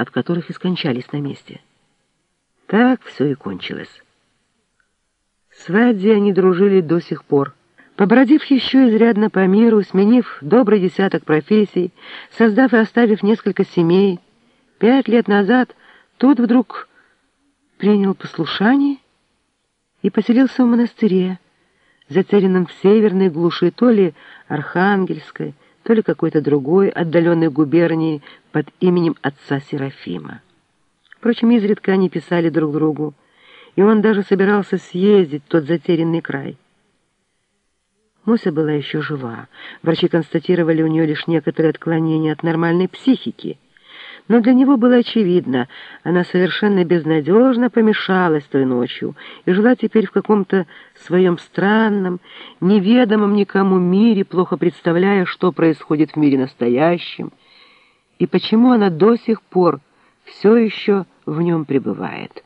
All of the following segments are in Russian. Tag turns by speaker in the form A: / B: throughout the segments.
A: от которых и скончались на месте. Так все и кончилось. С Вадди они дружили до сих пор. Побродив еще изрядно по миру, сменив добрый десяток профессий, создав и оставив несколько семей, пять лет назад тот вдруг принял послушание и поселился в монастыре, затерянном в северной глуши то ли Архангельской, то ли какой-то другой отдаленной губернии под именем отца Серафима. Впрочем, изредка они писали друг другу, и он даже собирался съездить в тот затерянный край. Муся была еще жива. Врачи констатировали у нее лишь некоторые отклонения от нормальной психики. Но для него было очевидно, она совершенно безнадежно помешалась той ночью и жила теперь в каком-то своем странном, неведомом никому мире, плохо представляя, что происходит в мире настоящем, и почему она до сих пор все еще в нем пребывает.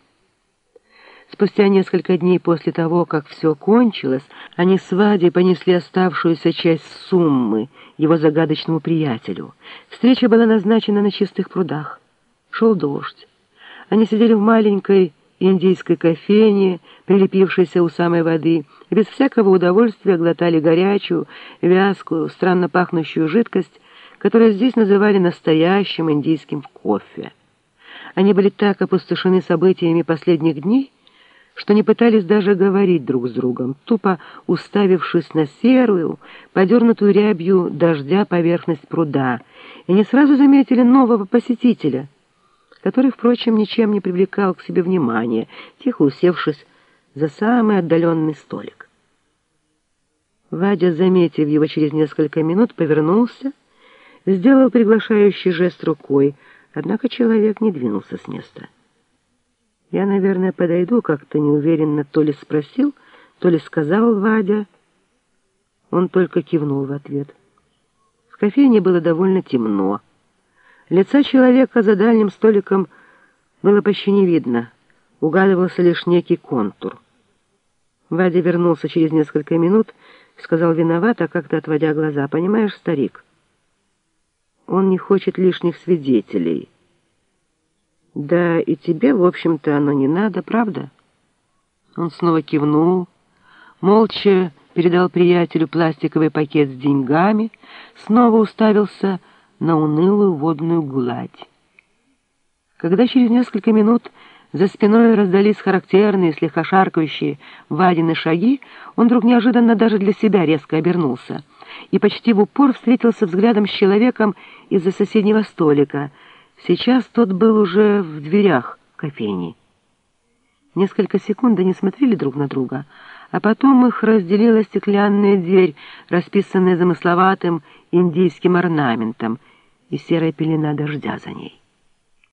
A: Спустя несколько дней после того, как все кончилось, они с Вадей понесли оставшуюся часть суммы его загадочному приятелю. Встреча была назначена на чистых прудах. Шел дождь. Они сидели в маленькой индийской кофейне, прилепившейся у самой воды, и без всякого удовольствия глотали горячую, вязкую, странно пахнущую жидкость, которую здесь называли настоящим индийским кофе. Они были так опустошены событиями последних дней, что не пытались даже говорить друг с другом, тупо уставившись на серую, подернутую рябью дождя поверхность пруда, и не сразу заметили нового посетителя, который, впрочем, ничем не привлекал к себе внимания, тихо усевшись за самый отдаленный столик. Вадя, заметив его через несколько минут, повернулся, сделал приглашающий жест рукой, однако человек не двинулся с места. Я, наверное, подойду, как-то неуверенно то ли спросил, то ли сказал Вадя. Он только кивнул в ответ. В кофейне было довольно темно. Лица человека за дальним столиком было почти не видно. Угадывался лишь некий контур. Вадя вернулся через несколько минут сказал виновато, как-то отводя глаза. «Понимаешь, старик, он не хочет лишних свидетелей». Да и тебе, в общем-то, оно не надо, правда? Он снова кивнул, молча передал приятелю пластиковый пакет с деньгами, снова уставился на унылую водную гладь. Когда через несколько минут за спиной раздались характерные, слегка шаркающие Вадины шаги, он вдруг неожиданно даже для себя резко обернулся и почти в упор встретился взглядом с человеком из-за соседнего столика — Сейчас тот был уже в дверях кофейни. Несколько секунд они смотрели друг на друга, а потом их разделила стеклянная дверь, расписанная замысловатым индийским орнаментом, и серая пелена дождя за ней.